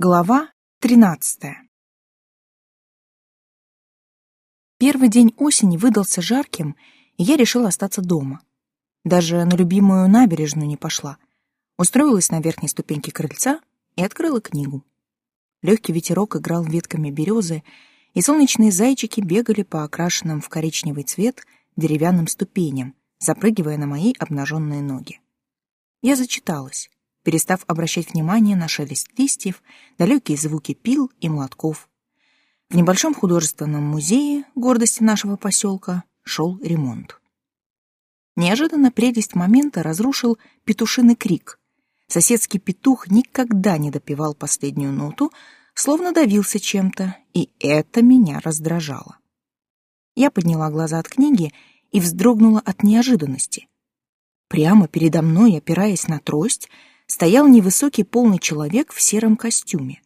Глава тринадцатая Первый день осени выдался жарким, и я решила остаться дома. Даже на любимую набережную не пошла. Устроилась на верхней ступеньке крыльца и открыла книгу. Легкий ветерок играл ветками березы, и солнечные зайчики бегали по окрашенным в коричневый цвет деревянным ступеням, запрыгивая на мои обнаженные ноги. Я зачиталась перестав обращать внимание на шелест листьев, далекие звуки пил и молотков. В небольшом художественном музее, гордости нашего поселка, шел ремонт. Неожиданно прелесть момента разрушил петушиный крик. Соседский петух никогда не допевал последнюю ноту, словно давился чем-то, и это меня раздражало. Я подняла глаза от книги и вздрогнула от неожиданности. Прямо передо мной, опираясь на трость, стоял невысокий полный человек в сером костюме.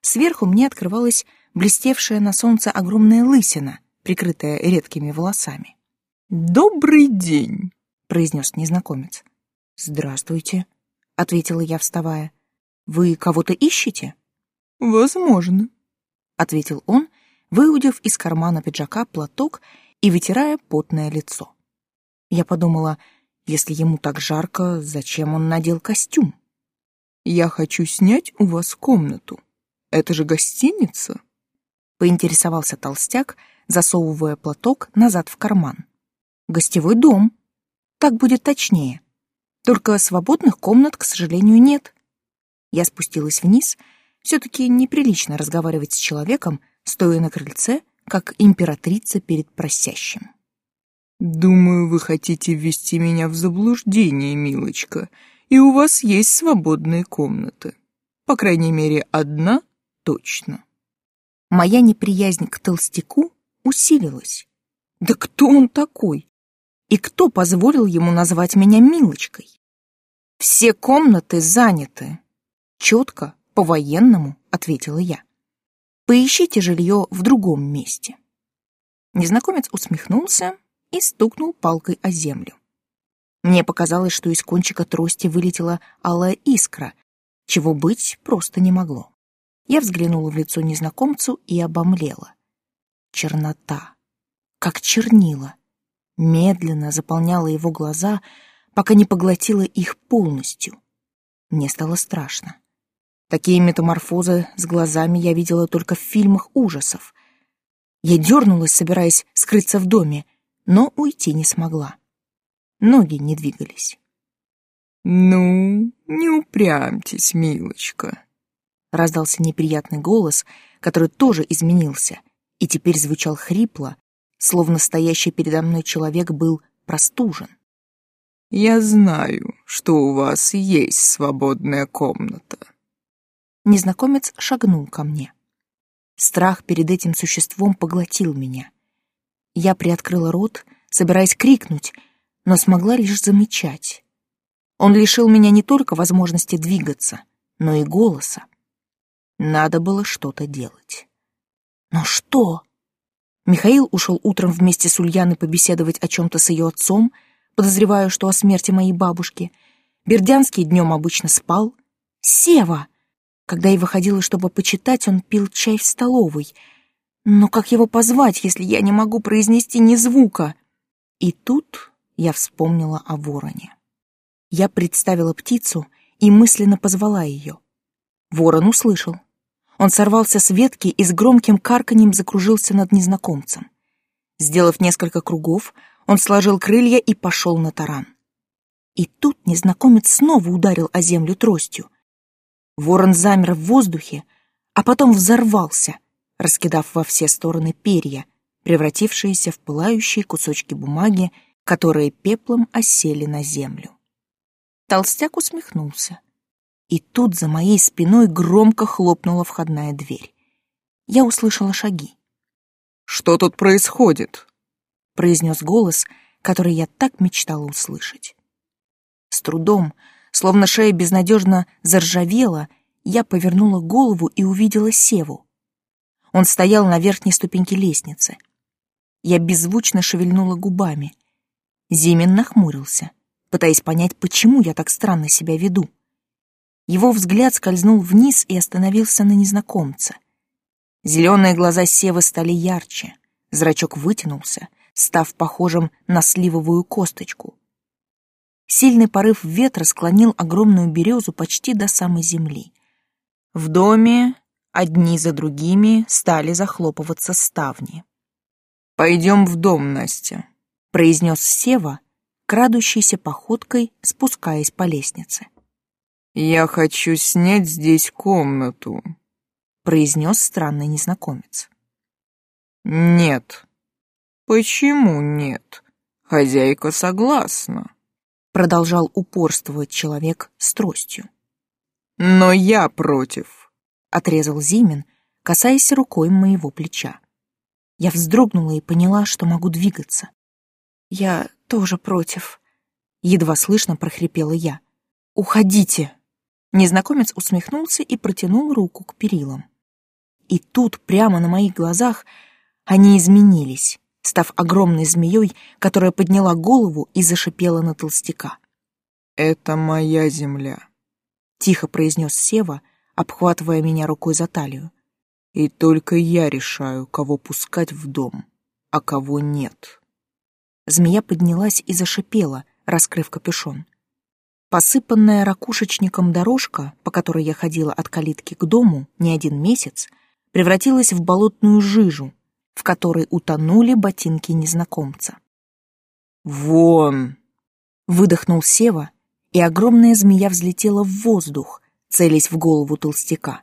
Сверху мне открывалась блестевшая на солнце огромная лысина, прикрытая редкими волосами. «Добрый день!» — произнес незнакомец. «Здравствуйте», — ответила я, вставая. «Вы кого-то ищете?» «Возможно», — ответил он, выудив из кармана пиджака платок и вытирая потное лицо. Я подумала, если ему так жарко, зачем он надел костюм? Я хочу снять у вас комнату. Это же гостиница. Поинтересовался толстяк, засовывая платок назад в карман. Гостевой дом. Так будет точнее. Только свободных комнат, к сожалению, нет. Я спустилась вниз. Все-таки неприлично разговаривать с человеком, стоя на крыльце, как императрица перед просящим. «Думаю, вы хотите ввести меня в заблуждение, милочка, и у вас есть свободные комнаты. По крайней мере, одна точно». Моя неприязнь к толстяку усилилась. Да кто он такой? И кто позволил ему назвать меня милочкой? Все комнаты заняты. Четко, по-военному, ответила я. Поищите жилье в другом месте. Незнакомец усмехнулся и стукнул палкой о землю. Мне показалось, что из кончика трости вылетела алая искра, чего быть просто не могло. Я взглянула в лицо незнакомцу и обомлела. Чернота, как чернила, медленно заполняла его глаза, пока не поглотила их полностью. Мне стало страшно. Такие метаморфозы с глазами я видела только в фильмах ужасов. Я дернулась, собираясь скрыться в доме, но уйти не смогла. Ноги не двигались. «Ну, не упрямьтесь, милочка», — раздался неприятный голос, который тоже изменился и теперь звучал хрипло, словно стоящий передо мной человек был простужен. «Я знаю, что у вас есть свободная комната». Незнакомец шагнул ко мне. Страх перед этим существом поглотил меня. Я приоткрыла рот, собираясь крикнуть, но смогла лишь замечать. Он лишил меня не только возможности двигаться, но и голоса. Надо было что-то делать. Но что? Михаил ушел утром вместе с Ульяной побеседовать о чем-то с ее отцом, подозреваю, что о смерти моей бабушки. Бердянский днем обычно спал. Сева! Когда я выходила, чтобы почитать, он пил чай в столовой — но как его позвать, если я не могу произнести ни звука? И тут я вспомнила о вороне. Я представила птицу и мысленно позвала ее. Ворон услышал. Он сорвался с ветки и с громким карканьем закружился над незнакомцем. Сделав несколько кругов, он сложил крылья и пошел на таран. И тут незнакомец снова ударил о землю тростью. Ворон замер в воздухе, а потом взорвался, раскидав во все стороны перья, превратившиеся в пылающие кусочки бумаги, которые пеплом осели на землю. Толстяк усмехнулся. И тут за моей спиной громко хлопнула входная дверь. Я услышала шаги. «Что тут происходит?» — произнес голос, который я так мечтала услышать. С трудом, словно шея безнадежно заржавела, я повернула голову и увидела Севу. Он стоял на верхней ступеньке лестницы. Я беззвучно шевельнула губами. Зимин нахмурился, пытаясь понять, почему я так странно себя веду. Его взгляд скользнул вниз и остановился на незнакомце. Зеленые глаза Севы стали ярче, зрачок вытянулся, став похожим на сливовую косточку. Сильный порыв ветра склонил огромную березу почти до самой земли. В доме одни за другими стали захлопываться ставни. «Пойдем в дом, Настя», — произнес Сева, крадущейся походкой, спускаясь по лестнице. «Я хочу снять здесь комнату», — произнес странный незнакомец. «Нет». «Почему нет? Хозяйка согласна», — продолжал упорствовать человек с тростью. «Но я против», — отрезал Зимин, касаясь рукой моего плеча. Я вздрогнула и поняла, что могу двигаться. «Я тоже против», — едва слышно прохрипела я. «Уходите!» Незнакомец усмехнулся и протянул руку к перилам. И тут, прямо на моих глазах, они изменились, став огромной змеей, которая подняла голову и зашипела на толстяка. «Это моя земля», — тихо произнес Сева, обхватывая меня рукой за талию. «И только я решаю, кого пускать в дом, а кого нет». Змея поднялась и зашипела, раскрыв капюшон. Посыпанная ракушечником дорожка, по которой я ходила от калитки к дому не один месяц, превратилась в болотную жижу, в которой утонули ботинки незнакомца. «Вон!» — выдохнул Сева, и огромная змея взлетела в воздух, целясь в голову толстяка.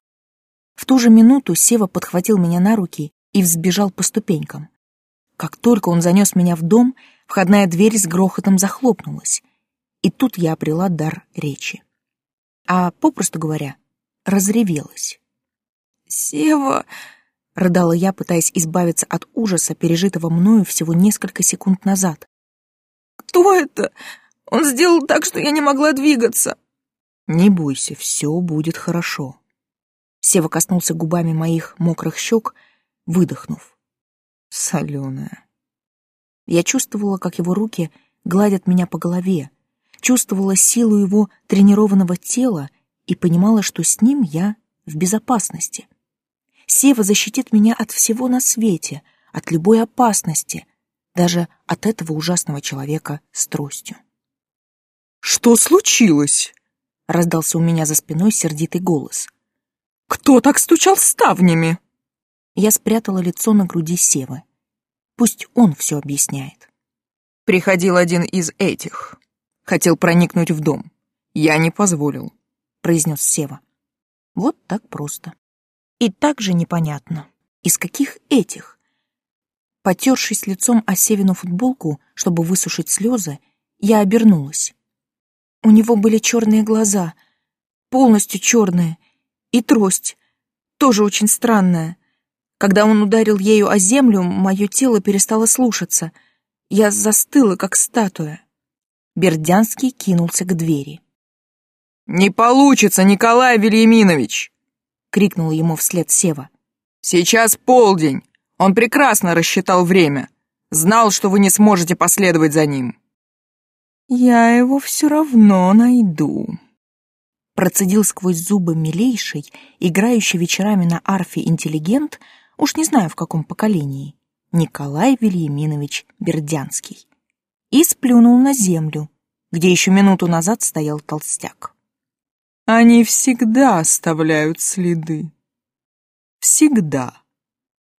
В ту же минуту Сева подхватил меня на руки и взбежал по ступенькам. Как только он занес меня в дом, входная дверь с грохотом захлопнулась, и тут я обрела дар речи. А, попросту говоря, разревелась. «Сева!» — рыдала я, пытаясь избавиться от ужаса, пережитого мною всего несколько секунд назад. «Кто это? Он сделал так, что я не могла двигаться!» «Не бойся, все будет хорошо». Сева коснулся губами моих мокрых щек, выдохнув. «Соленая». Я чувствовала, как его руки гладят меня по голове, чувствовала силу его тренированного тела и понимала, что с ним я в безопасности. Сева защитит меня от всего на свете, от любой опасности, даже от этого ужасного человека с тростью. «Что случилось?» — раздался у меня за спиной сердитый голос. «Кто так стучал ставнями?» Я спрятала лицо на груди Севы. Пусть он все объясняет. Приходил один из этих хотел проникнуть в дом. Я не позволил», — произнес Сева. Вот так просто. И так же непонятно, из каких этих? Потершись лицом о Севину футболку, чтобы высушить слезы, я обернулась. У него были черные глаза, полностью черные, и трость, тоже очень странная. Когда он ударил ею о землю, мое тело перестало слушаться. Я застыла, как статуя. Бердянский кинулся к двери. «Не получится, Николай Вильяминович!» — крикнул ему вслед Сева. «Сейчас полдень. Он прекрасно рассчитал время. Знал, что вы не сможете последовать за ним». «Я его все равно найду», — процедил сквозь зубы милейший, играющий вечерами на арфе интеллигент, уж не знаю в каком поколении, Николай Вильяминович Бердянский и сплюнул на землю, где еще минуту назад стоял толстяк. Они всегда оставляют следы. Всегда.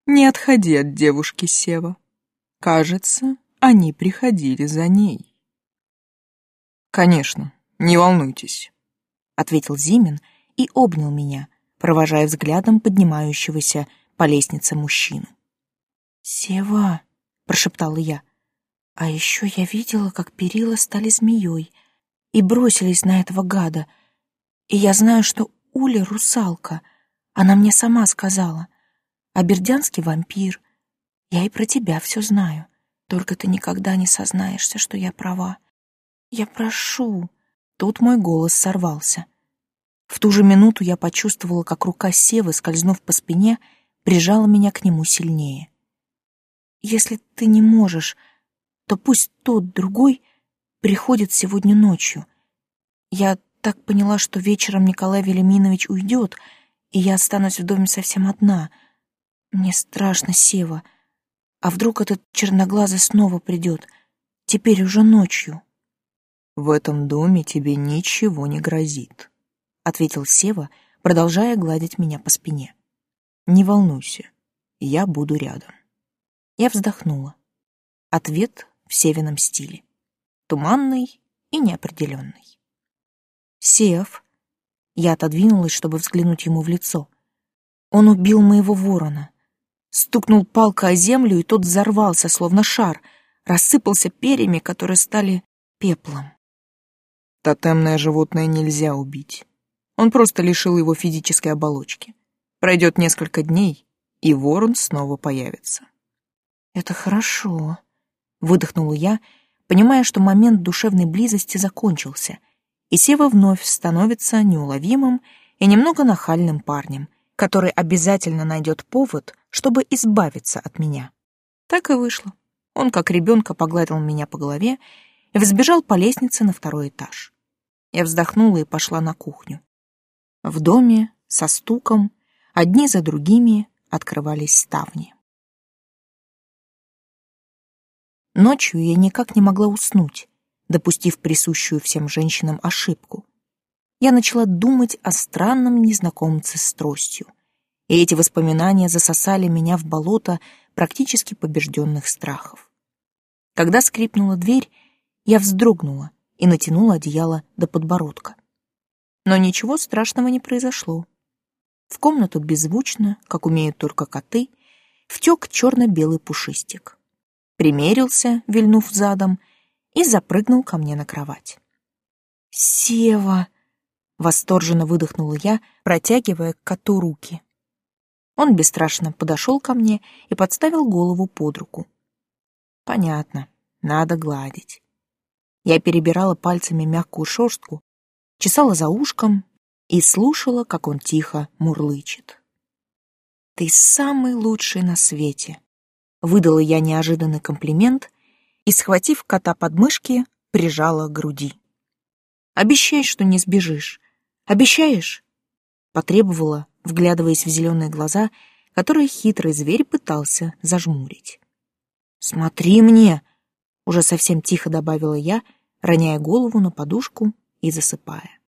Не отходи от девушки Сева. Кажется, они приходили за ней. Конечно, не волнуйтесь, ответил Зимин и обнял меня, провожая взглядом поднимающегося по лестнице мужчину. «Сева», — прошептала я, а еще я видела, как перила стали змеей и бросились на этого гада. И я знаю, что Уля — русалка. Она мне сама сказала. А Бердянский — вампир. Я и про тебя все знаю. Только ты никогда не сознаешься, что я права. Я прошу. Тут мой голос сорвался. В ту же минуту я почувствовала, как рука Севы, скользнув по спине, прижала меня к нему сильнее. «Если ты не можешь, то пусть тот другой приходит сегодня ночью. Я так поняла, что вечером Николай Велиминович уйдет, и я останусь в доме совсем одна. Мне страшно, Сева. А вдруг этот черноглазый снова придет? Теперь уже ночью. В этом доме тебе ничего не грозит, ответил Сева, продолжая гладить меня по спине. Не волнуйся, я буду рядом. Я вздохнула. Ответ в Севином стиле. Туманный и неопределенный. Сев. Я отодвинулась, чтобы взглянуть ему в лицо. Он убил моего ворона. Стукнул палкой о землю, и тот взорвался, словно шар, рассыпался перьями, которые стали пеплом. Тотемное животное нельзя убить. Он просто лишил его физической оболочки. Пройдет несколько дней, и ворон снова появится. «Это хорошо», — выдохнула я, понимая, что момент душевной близости закончился, и Сева вновь становится неуловимым и немного нахальным парнем, который обязательно найдет повод, чтобы избавиться от меня. Так и вышло. Он, как ребенка, погладил меня по голове и взбежал по лестнице на второй этаж. Я вздохнула и пошла на кухню. В доме, со стуком, одни за другими открывались ставни. Ночью я никак не могла уснуть, допустив присущую всем женщинам ошибку. Я начала думать о странном незнакомце с тростью, и эти воспоминания засосали меня в болото практически побежденных страхов. Когда скрипнула дверь, я вздрогнула и натянула одеяло до подбородка. Но ничего страшного не произошло. В комнату беззвучно, как умеют только коты, втек черно-белый пушистик примерился, вильнув задом, и запрыгнул ко мне на кровать. «Сева!» — восторженно выдохнула я, протягивая к коту руки. Он бесстрашно подошел ко мне и подставил голову под руку. «Понятно, надо гладить». Я перебирала пальцами мягкую шерстку, чесала за ушком и слушала, как он тихо мурлычет. «Ты самый лучший на свете!» Выдала я неожиданный комплимент и, схватив кота под мышки, прижала к груди. «Обещай, что не сбежишь. Обещаешь?» Потребовала, вглядываясь в зеленые глаза, которые хитрый зверь пытался зажмурить. «Смотри мне!» — уже совсем тихо добавила я, роняя голову на подушку и засыпая.